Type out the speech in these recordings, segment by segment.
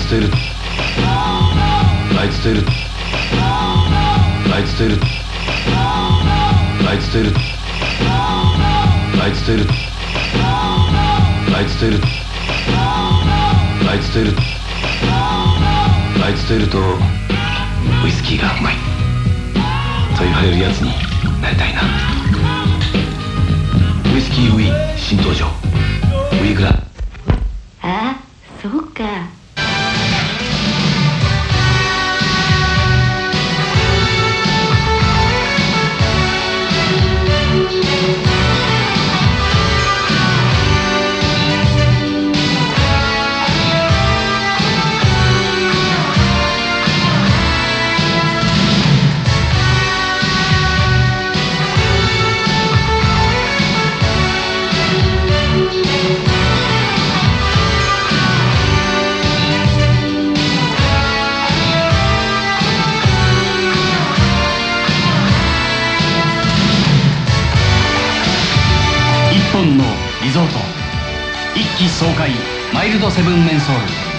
つといるあいつといるあいつといるあいつといるあいつといるあいつといるあいつといるあいつといるとウイスキーがうまい。と言われるやつになりたいな。ウイスキーウィー新登場。ウィーグラ。本のリゾート。一気爽快マイルドセブンメンソール。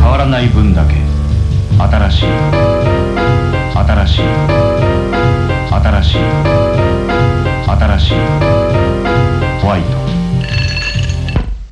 変わらない分だけ新しい新しい新しい新しいホワイト。